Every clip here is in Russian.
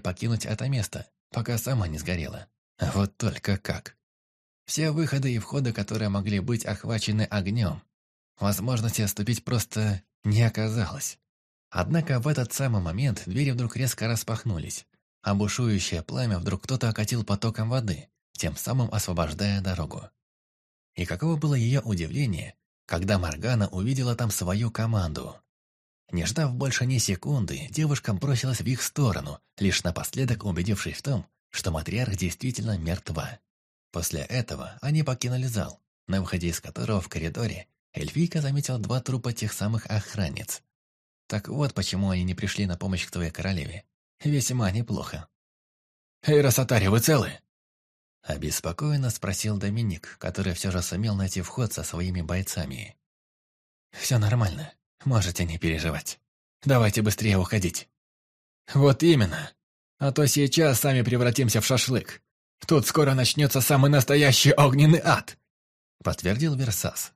покинуть это место, пока сама не сгорела. Вот только как. Все выходы и входы, которые могли быть охвачены огнем, возможности отступить просто не оказалось. Однако в этот самый момент двери вдруг резко распахнулись, а бушующее пламя вдруг кто-то окатил потоком воды, тем самым освобождая дорогу. И каково было ее удивление, когда Моргана увидела там свою команду. Не ждав больше ни секунды, девушка бросилась в их сторону, лишь напоследок убедившись в том, что матриарх действительно мертва. После этого они покинули зал, на выходе из которого в коридоре эльфийка заметила два трупа тех самых охранниц. Так вот почему они не пришли на помощь к твоей королеве. Весьма неплохо. «Эй, Росатари, вы целы?» Обеспокоенно спросил Доминик, который все же сумел найти вход со своими бойцами. «Все нормально, можете не переживать. Давайте быстрее уходить». «Вот именно. А то сейчас сами превратимся в шашлык. Тут скоро начнется самый настоящий огненный ад», подтвердил Версас.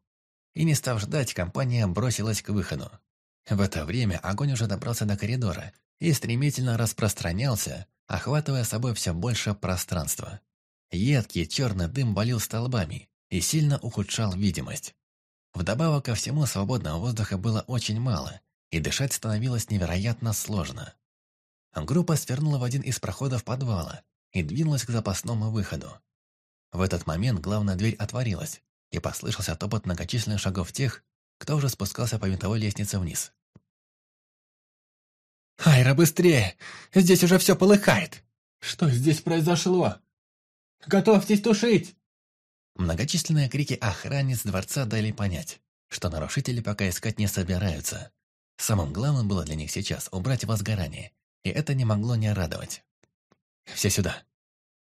И не став ждать, компания бросилась к выходу. В это время огонь уже добрался до коридора и стремительно распространялся, охватывая собой все больше пространства. Едкий черный дым валил столбами и сильно ухудшал видимость. Вдобавок ко всему свободного воздуха было очень мало, и дышать становилось невероятно сложно. Группа свернула в один из проходов подвала и двинулась к запасному выходу. В этот момент главная дверь отворилась, и послышался топот многочисленных шагов тех, кто уже спускался по винтовой лестнице вниз. «Айра, быстрее! Здесь уже все полыхает! Что здесь произошло? Готовьтесь тушить!» Многочисленные крики охранниц дворца дали понять, что нарушители пока искать не собираются. Самым главным было для них сейчас убрать возгорание, и это не могло не радовать. «Все сюда!»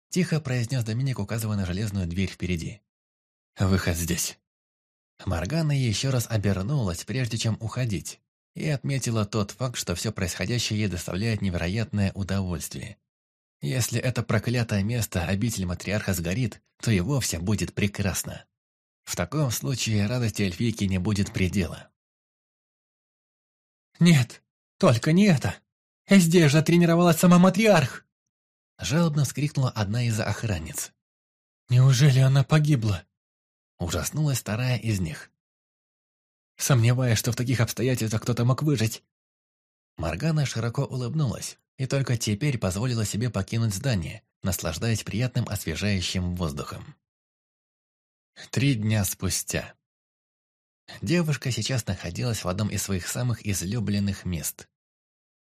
Тихо произнес Доминик, указывая на железную дверь впереди. «Выход здесь». Моргана еще раз обернулась, прежде чем уходить, и отметила тот факт, что все происходящее ей доставляет невероятное удовольствие. Если это проклятое место, обитель матриарха сгорит, то и вовсе будет прекрасно. В таком случае радости эльфийки не будет предела. «Нет, только не это! Здесь же тренировалась сама матриарх!» Жалобно вскрикнула одна из охранниц. «Неужели она погибла?» Ужаснулась вторая из них. Сомневаюсь, что в таких обстоятельствах кто-то мог выжить. Моргана широко улыбнулась и только теперь позволила себе покинуть здание, наслаждаясь приятным освежающим воздухом. Три дня спустя. Девушка сейчас находилась в одном из своих самых излюбленных мест.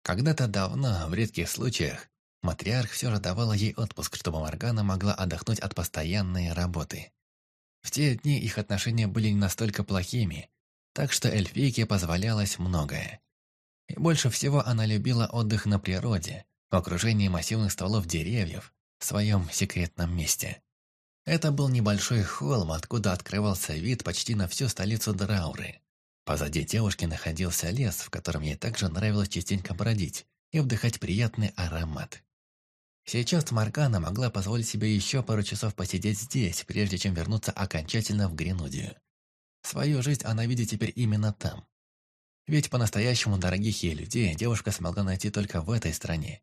Когда-то давно, в редких случаях, матриарх все же давала ей отпуск, чтобы Моргана могла отдохнуть от постоянной работы. В те дни их отношения были не настолько плохими, так что эльфийке позволялось многое. Больше всего она любила отдых на природе, в окружении массивных стволов деревьев, в своем секретном месте. Это был небольшой холм, откуда открывался вид почти на всю столицу Драуры. Позади девушки находился лес, в котором ей также нравилось частенько бродить и вдыхать приятный аромат. Сейчас Маргана могла позволить себе еще пару часов посидеть здесь, прежде чем вернуться окончательно в Гренудию. Свою жизнь она видит теперь именно там. Ведь по-настоящему дорогих ей людей девушка смогла найти только в этой стране.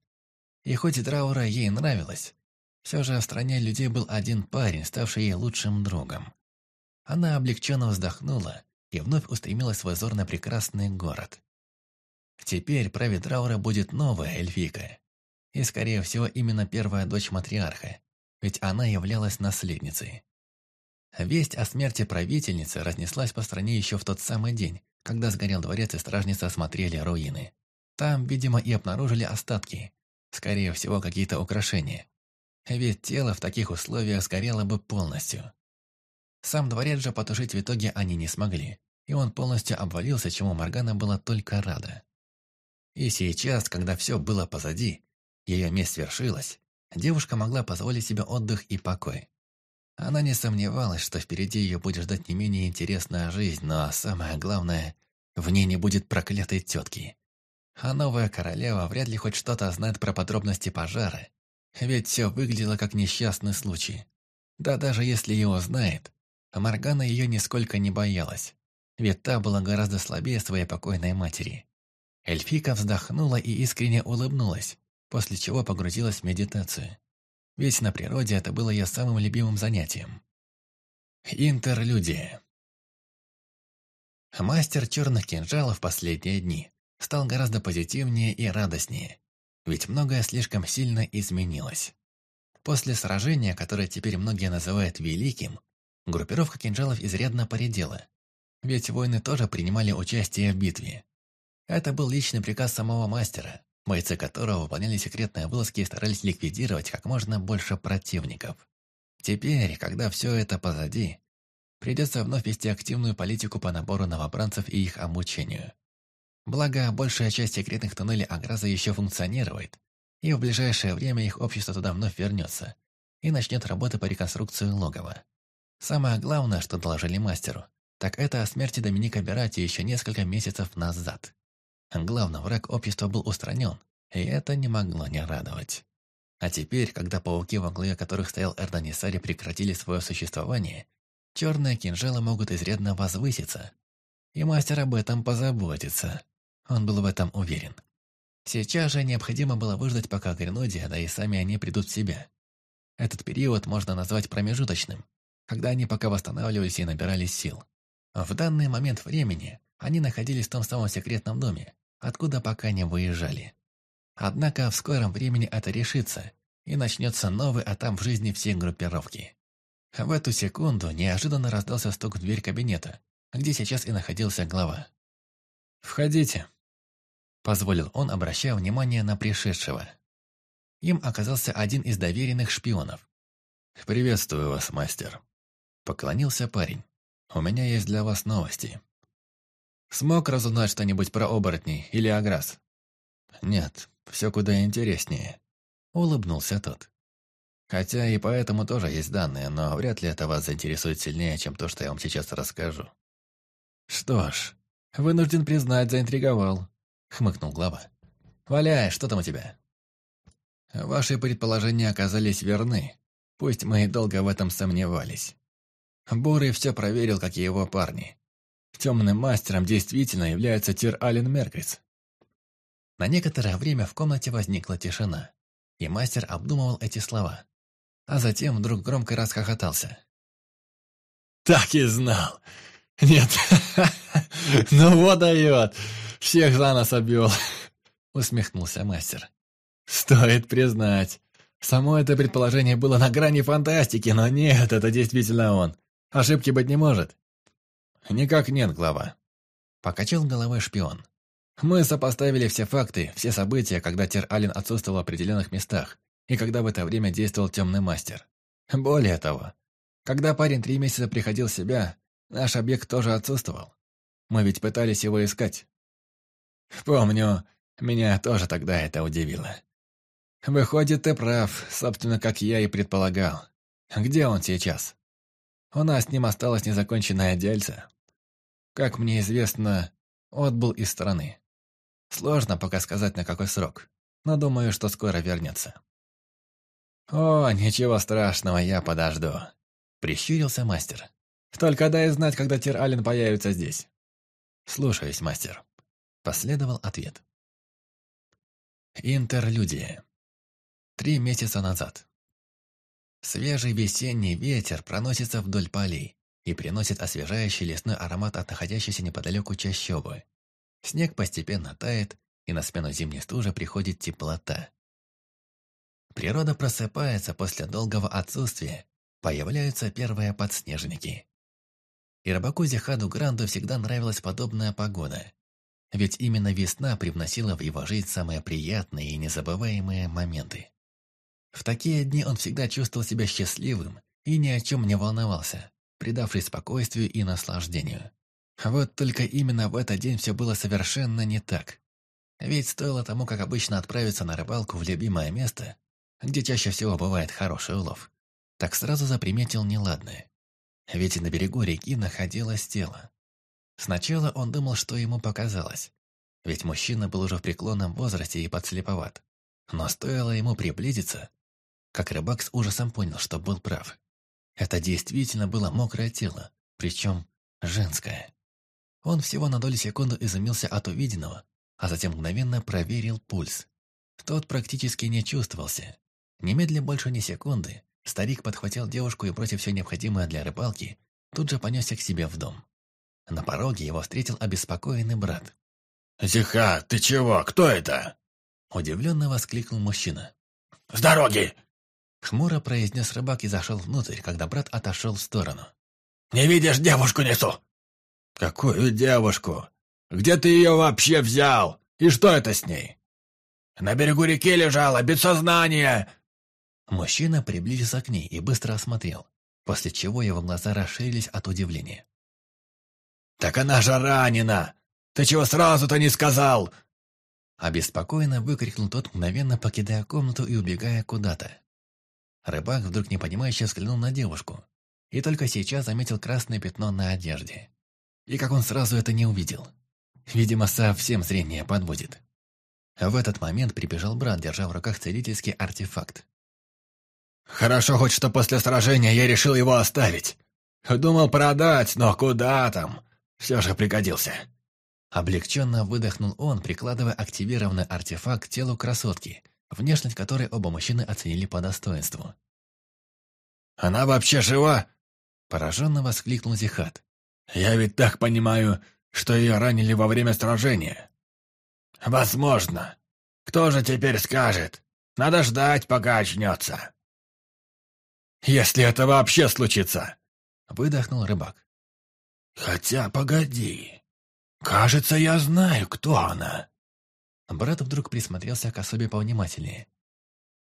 И хоть Драура ей нравилась, все же в стране людей был один парень, ставший ей лучшим другом. Она облегченно вздохнула и вновь устремила свой взор на прекрасный город. Теперь правит Драура будет новая эльфийка. И, скорее всего, именно первая дочь матриарха, ведь она являлась наследницей. Весть о смерти правительницы разнеслась по стране еще в тот самый день, когда сгорел дворец и стражницы осмотрели руины. Там, видимо, и обнаружили остатки, скорее всего, какие-то украшения. Ведь тело в таких условиях сгорело бы полностью. Сам дворец же потушить в итоге они не смогли, и он полностью обвалился, чему Моргана была только рада. И сейчас, когда все было позади, ее месть свершилась, девушка могла позволить себе отдых и покой. Она не сомневалась, что впереди ее будет ждать не менее интересная жизнь, но самое главное, в ней не будет проклятой тетки. А новая королева вряд ли хоть что-то знает про подробности пожара, ведь все выглядело как несчастный случай. Да даже если его знает, Моргана ее нисколько не боялась, ведь та была гораздо слабее своей покойной матери. Эльфика вздохнула и искренне улыбнулась, после чего погрузилась в медитацию. Ведь на природе это было ее самым любимым занятием. Интерлюдия. Мастер черных кинжалов в последние дни стал гораздо позитивнее и радостнее, ведь многое слишком сильно изменилось. После сражения, которое теперь многие называют «великим», группировка кинжалов изрядно поредела, ведь воины тоже принимали участие в битве. Это был личный приказ самого мастера, бойцы которого выполняли секретные вылазки и старались ликвидировать как можно больше противников. Теперь, когда все это позади, придется вновь вести активную политику по набору новобранцев и их обучению. Благо, большая часть секретных туннелей Аграза еще функционирует, и в ближайшее время их общество туда вновь вернется и начнет работы по реконструкции логова. Самое главное, что доложили мастеру, так это о смерти Доминика Берати еще несколько месяцев назад. Главный враг общества был устранен, и это не могло не радовать. А теперь, когда пауки, во главе которых стоял Эрданисари, прекратили свое существование, черные кинжалы могут изрядно возвыситься. И мастер об этом позаботится. Он был в этом уверен. Сейчас же необходимо было выждать, пока Гренодия, да и сами они придут в себя. Этот период можно назвать промежуточным, когда они пока восстанавливались и набирались сил. В данный момент времени они находились в том самом секретном доме, откуда пока не выезжали. Однако в скором времени это решится, и начнется новый этап в жизни всей группировки. В эту секунду неожиданно раздался стук в дверь кабинета, где сейчас и находился глава. «Входите», — позволил он, обращая внимание на пришедшего. Им оказался один из доверенных шпионов. «Приветствую вас, мастер», — поклонился парень. «У меня есть для вас новости». Смог разузнать что-нибудь про оборотней или аграс? Нет, все куда интереснее. Улыбнулся тот. Хотя и поэтому тоже есть данные, но вряд ли это вас заинтересует сильнее, чем то, что я вам сейчас расскажу. Что ж, вынужден признать, заинтриговал, хмыкнул глава. Валяй, что там у тебя? Ваши предположения оказались верны, пусть мы и долго в этом сомневались. Бурый все проверил, как и его парни. Темным мастером действительно является Тир Ален Меркриц. На некоторое время в комнате возникла тишина, и мастер обдумывал эти слова. А затем вдруг громко расхохотался. «Так и знал! Нет, ну вот дает! Всех за нас обвел!» Усмехнулся мастер. «Стоит признать, само это предположение было на грани фантастики, но нет, это действительно он. Ошибки быть не может. «Никак нет, глава», — покачал головой шпион. «Мы сопоставили все факты, все события, когда Тер-Ален отсутствовал в определенных местах, и когда в это время действовал темный мастер. Более того, когда парень три месяца приходил в себя, наш объект тоже отсутствовал. Мы ведь пытались его искать. Помню, меня тоже тогда это удивило. Выходит, ты прав, собственно, как я и предполагал. Где он сейчас? У нас с ним осталось незаконченное дельце. Как мне известно, отбыл из страны. Сложно пока сказать, на какой срок, но думаю, что скоро вернется. «О, ничего страшного, я подожду», — прищурился мастер. «Только дай знать, когда Тир Аллен появится здесь». «Слушаюсь, мастер», — последовал ответ. Интерлюдия. Три месяца назад. Свежий весенний ветер проносится вдоль полей, и приносит освежающий лесной аромат от находящейся неподалеку чащобы. Снег постепенно тает, и на смену зимней стужи приходит теплота. Природа просыпается после долгого отсутствия, появляются первые подснежники. И рыбаку Зихаду Гранду всегда нравилась подобная погода. Ведь именно весна привносила в его жизнь самые приятные и незабываемые моменты. В такие дни он всегда чувствовал себя счастливым и ни о чем не волновался предавшись спокойствию и наслаждению. Вот только именно в этот день все было совершенно не так. Ведь стоило тому, как обычно, отправиться на рыбалку в любимое место, где чаще всего бывает хороший улов, так сразу заприметил неладное. Ведь на берегу реки находилось тело. Сначала он думал, что ему показалось, ведь мужчина был уже в преклонном возрасте и подслеповат. Но стоило ему приблизиться, как рыбак с ужасом понял, что был прав. Это действительно было мокрое тело, причем женское. Он всего на долю секунды изумился от увиденного, а затем мгновенно проверил пульс. Тот практически не чувствовался. Немедля больше ни секунды, старик подхватил девушку и, бросив все необходимое для рыбалки, тут же понесся к себе в дом. На пороге его встретил обеспокоенный брат. «Зиха, ты чего? Кто это?» Удивленно воскликнул мужчина. «С дороги!» Хмуро произнес рыбак и зашел внутрь, когда брат отошел в сторону. «Не видишь, девушку несу!» «Какую девушку? Где ты ее вообще взял? И что это с ней?» «На берегу реки лежала, без сознания!» Мужчина приблизился к ней и быстро осмотрел, после чего его глаза расширились от удивления. «Так она же ранена! Ты чего сразу-то не сказал?» Обеспокоенно выкрикнул тот, мгновенно покидая комнату и убегая куда-то. Рыбак вдруг непонимающе взглянул на девушку и только сейчас заметил красное пятно на одежде. И как он сразу это не увидел. Видимо, совсем зрение подводит. В этот момент прибежал брат, держа в руках целительский артефакт. «Хорошо хоть, что после сражения я решил его оставить. Думал продать, но куда там? Все же пригодился». Облегченно выдохнул он, прикладывая активированный артефакт к телу красотки, внешность которой оба мужчины оценили по достоинству. «Она вообще жива?» Пораженно воскликнул Зихат. «Я ведь так понимаю, что ее ранили во время сражения». «Возможно. Кто же теперь скажет? Надо ждать, пока очнется». «Если это вообще случится!» Выдохнул рыбак. «Хотя, погоди. «Кажется, я знаю, кто она». Брат вдруг присмотрелся к особе повнимательнее.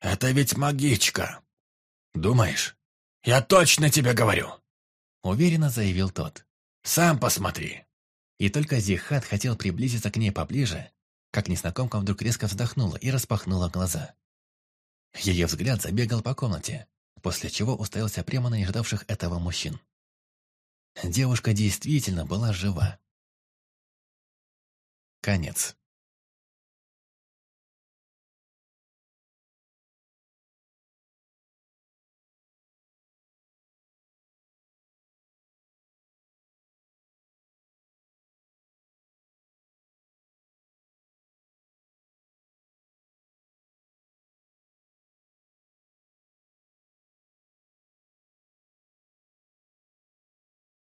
«Это ведь магичка. Думаешь? Я точно тебе говорю!» Уверенно заявил тот. «Сам посмотри!» И только Зихат хотел приблизиться к ней поближе, как незнакомка вдруг резко вздохнула и распахнула глаза. Ее взгляд забегал по комнате, после чего уставился прямо на неждавших этого мужчин. Девушка действительно была жива. Конец.